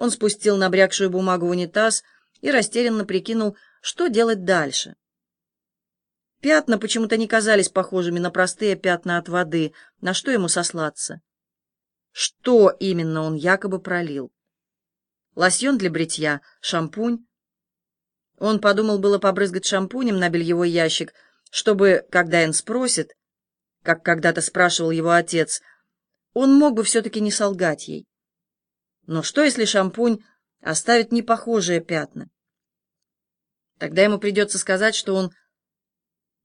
Он спустил набрякшую бумагу в унитаз и растерянно прикинул, что делать дальше. Пятна почему-то не казались похожими на простые пятна от воды. На что ему сослаться? Что именно он якобы пролил? Лосьон для бритья, шампунь? Он подумал было побрызгать шампунем на бельевой ящик, чтобы, когда Энн спросит, как когда-то спрашивал его отец, он мог бы все-таки не солгать ей. Но что, если шампунь оставит непохожие пятна? Тогда ему придется сказать, что он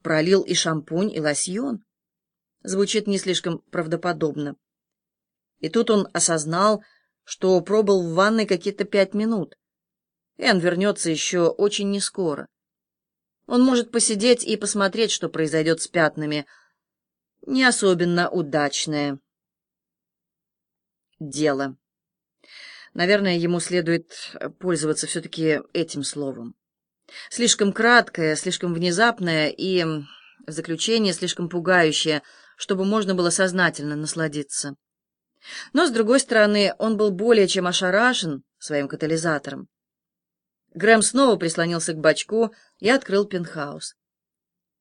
пролил и шампунь, и лосьон. Звучит не слишком правдоподобно. И тут он осознал, что пробыл в ванной какие-то пять минут. Эн вернется еще очень нескоро. Он может посидеть и посмотреть, что произойдет с пятнами. Не особенно удачное дело. Наверное, ему следует пользоваться все-таки этим словом. Слишком краткое, слишком внезапное и, заключение, слишком пугающее, чтобы можно было сознательно насладиться. Но, с другой стороны, он был более чем ошарашен своим катализатором. Грэм снова прислонился к бачку и открыл пентхаус.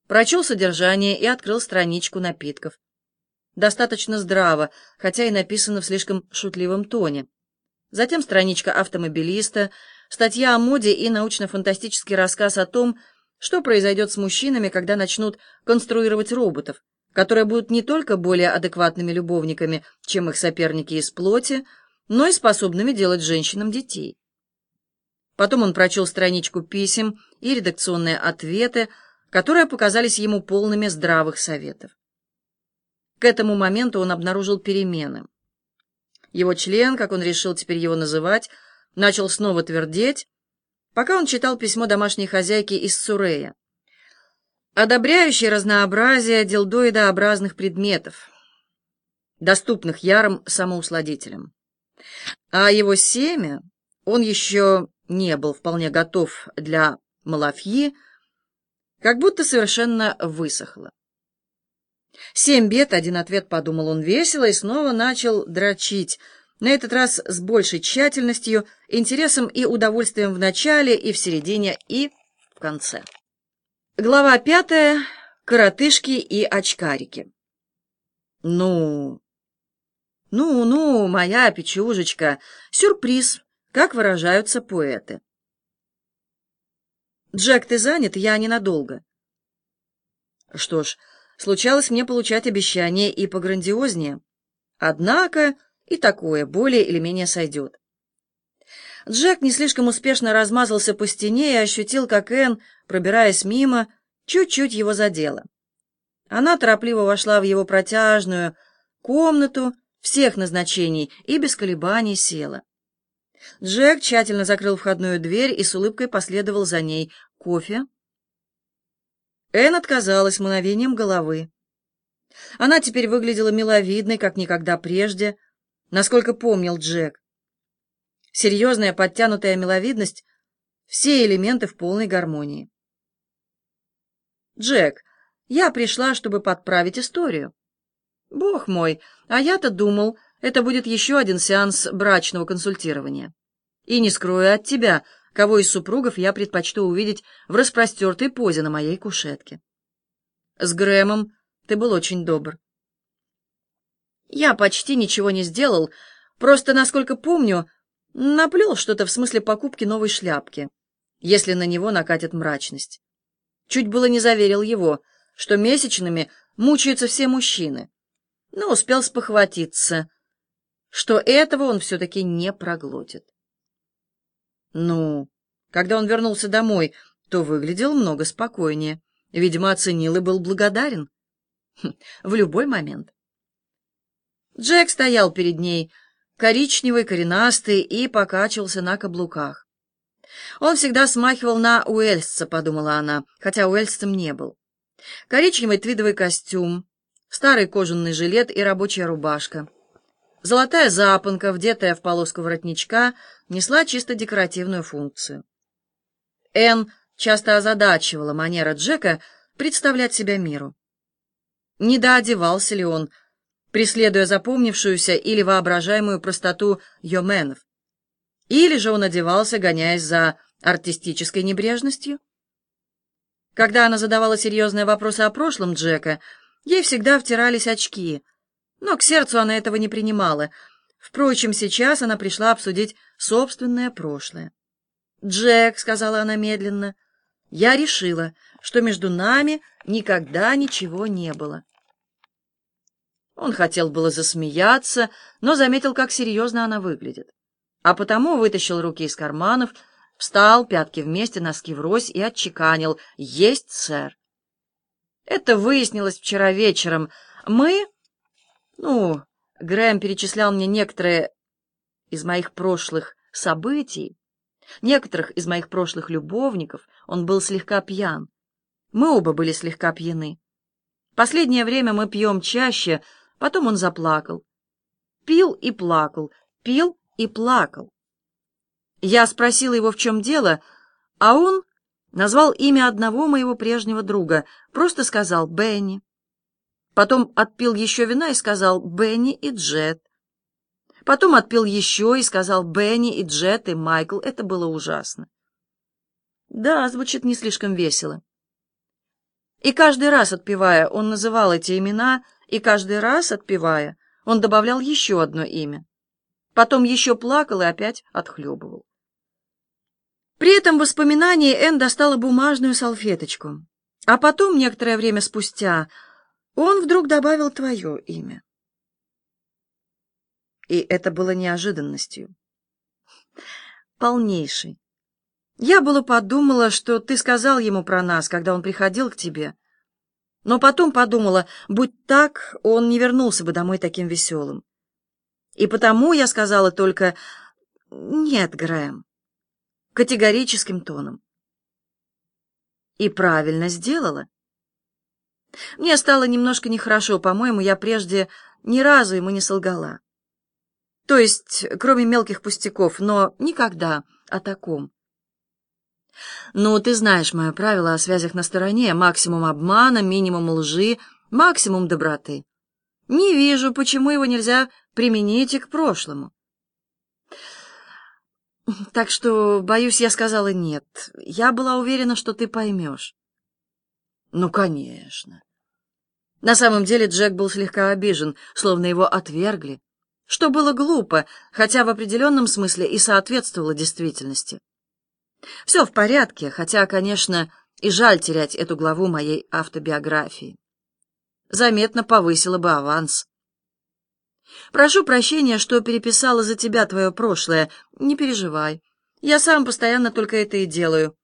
Прочел содержание и открыл страничку напитков. Достаточно здраво, хотя и написано в слишком шутливом тоне. Затем страничка автомобилиста, статья о моде и научно-фантастический рассказ о том, что произойдет с мужчинами, когда начнут конструировать роботов, которые будут не только более адекватными любовниками, чем их соперники из плоти, но и способными делать женщинам детей. Потом он прочел страничку писем и редакционные ответы, которые показались ему полными здравых советов. К этому моменту он обнаружил перемены. Его член, как он решил теперь его называть, начал снова твердеть, пока он читал письмо домашней хозяйки из Сурея, одобряющее разнообразие дилдоидообразных предметов, доступных ярым самоусладителям. А его семя он еще не был вполне готов для малафьи, как будто совершенно высохло. Семь бед, один ответ, подумал он весело, и снова начал дрочить, на этот раз с большей тщательностью, интересом и удовольствием в начале, и в середине, и в конце. Глава пятая. Коротышки и очкарики. Ну, ну, ну, моя печужечка, сюрприз, как выражаются поэты. Джек, ты занят? Я ненадолго. Что ж, случалось мне получать обещания и пограндиознее. Однако и такое более или менее сойдет. Джек не слишком успешно размазался по стене и ощутил, как Энн, пробираясь мимо, чуть-чуть его задела. Она торопливо вошла в его протяжную комнату всех назначений и без колебаний села. Джек тщательно закрыл входную дверь и с улыбкой последовал за ней. «Кофе?» Энн отказалась мгновением головы. Она теперь выглядела миловидной, как никогда прежде, насколько помнил Джек. Серьезная подтянутая миловидность — все элементы в полной гармонии. «Джек, я пришла, чтобы подправить историю». «Бог мой, а я-то думал, это будет еще один сеанс брачного консультирования. И не скрою от тебя, кого из супругов я предпочту увидеть в распростертой позе на моей кушетке. С Грэмом ты был очень добр. Я почти ничего не сделал, просто, насколько помню, наплел что-то в смысле покупки новой шляпки, если на него накатит мрачность. Чуть было не заверил его, что месячными мучаются все мужчины, но успел спохватиться, что этого он все-таки не проглотит. Ну, когда он вернулся домой, то выглядел много спокойнее. Видимо, оценил и был благодарен. Хм, в любой момент. Джек стоял перед ней, коричневый, коренастый, и покачивался на каблуках. Он всегда смахивал на Уэльсца, подумала она, хотя Уэльсцем не был. Коричневый твидовый костюм, старый кожаный жилет и рабочая рубашка. Золотая запонка, вдетая в полоску воротничка, несла чисто декоративную функцию. Энн часто озадачивала манера Джека представлять себя миру. Не доодевался ли он, преследуя запомнившуюся или воображаемую простоту йоменов? Или же он одевался, гоняясь за артистической небрежностью? Когда она задавала серьезные вопросы о прошлом Джека, ей всегда втирались очки, но к сердцу она этого не принимала. Впрочем, сейчас она пришла обсудить собственное прошлое. «Джек», — сказала она медленно, — «я решила, что между нами никогда ничего не было». Он хотел было засмеяться, но заметил, как серьезно она выглядит. А потому вытащил руки из карманов, встал, пятки вместе, носки врозь и отчеканил «Есть, сэр». Это выяснилось вчера вечером. Мы... Ну, Грэм перечислял мне некоторые из моих прошлых событий, некоторых из моих прошлых любовников. Он был слегка пьян. Мы оба были слегка пьяны. Последнее время мы пьем чаще, потом он заплакал. Пил и плакал, пил и плакал. Я спросила его, в чем дело, а он назвал имя одного моего прежнего друга, просто сказал «Бенни». Потом отпил еще вина и сказал «Бенни и Джет». Потом отпил еще и сказал «Бенни и Джет и Майкл». Это было ужасно. Да, звучит не слишком весело. И каждый раз отпевая, он называл эти имена, и каждый раз отпевая, он добавлял еще одно имя. Потом еще плакал и опять отхлебывал. При этом воспоминании Энн достала бумажную салфеточку, а потом, некоторое время спустя, он вдруг добавил твое имя. И это было неожиданностью. Полнейшей. Я было подумала, что ты сказал ему про нас, когда он приходил к тебе. Но потом подумала, будь так, он не вернулся бы домой таким веселым. И потому я сказала только «Нет, Грэм», категорическим тоном. И правильно сделала. Мне стало немножко нехорошо, по-моему, я прежде ни разу ему не солгала. То есть, кроме мелких пустяков, но никогда о таком. Ну, ты знаешь мое правило о связях на стороне. Максимум обмана, минимум лжи, максимум доброты. Не вижу, почему его нельзя применить и к прошлому. Так что, боюсь, я сказала нет. Я была уверена, что ты поймешь. Ну, конечно. На самом деле Джек был слегка обижен, словно его отвергли, что было глупо, хотя в определенном смысле и соответствовало действительности. Все в порядке, хотя, конечно, и жаль терять эту главу моей автобиографии. Заметно повысила бы аванс. Прошу прощения, что переписала за тебя твое прошлое. Не переживай. Я сам постоянно только это и делаю.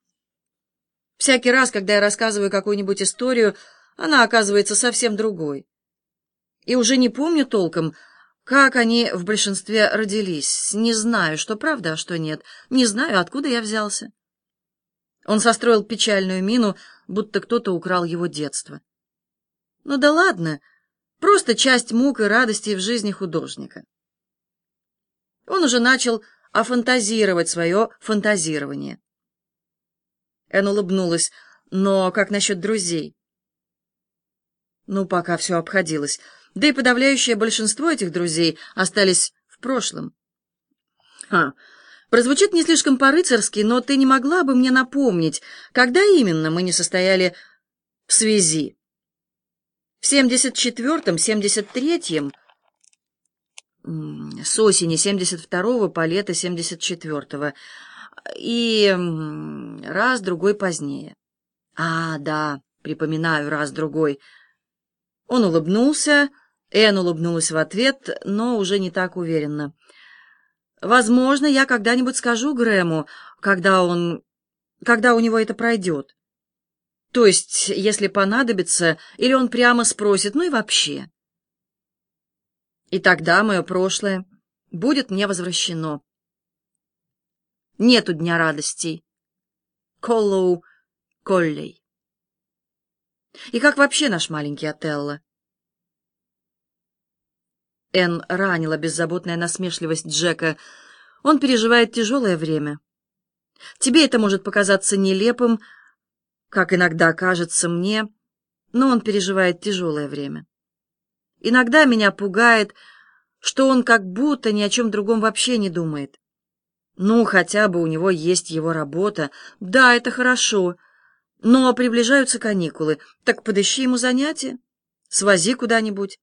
Всякий раз, когда я рассказываю какую-нибудь историю, она оказывается совсем другой. И уже не помню толком, как они в большинстве родились. Не знаю, что правда, а что нет. Не знаю, откуда я взялся. Он состроил печальную мину, будто кто-то украл его детство. Ну да ладно, Просто часть мук и радостей в жизни художника. Он уже начал офантазировать свое фантазирование. Эн улыбнулась. «Но как насчет друзей?» Ну, пока все обходилось. Да и подавляющее большинство этих друзей остались в прошлом. «Ха, прозвучит не слишком по-рыцарски, но ты не могла бы мне напомнить, когда именно мы не состояли в связи?» В 74-м, 73-м, с осени 72-го по лето 74-го, и раз-другой позднее. А, да, припоминаю, раз-другой. Он улыбнулся, Эн улыбнулась в ответ, но уже не так уверенно. Возможно, я когда-нибудь скажу Грэму, когда он... когда у него это пройдет. То есть, если понадобится, или он прямо спросит, ну и вообще. И тогда мое прошлое будет мне возвращено. Нету дня радостей. Коллоу Коллей. И как вообще наш маленький Отелло? Эн ранила беззаботная насмешливость Джека. Он переживает тяжелое время. Тебе это может показаться нелепым, как иногда кажется мне, но он переживает тяжелое время. Иногда меня пугает, что он как будто ни о чем другом вообще не думает. Ну, хотя бы у него есть его работа. Да, это хорошо. Но приближаются каникулы. Так подыщи ему занятие. Свози куда-нибудь.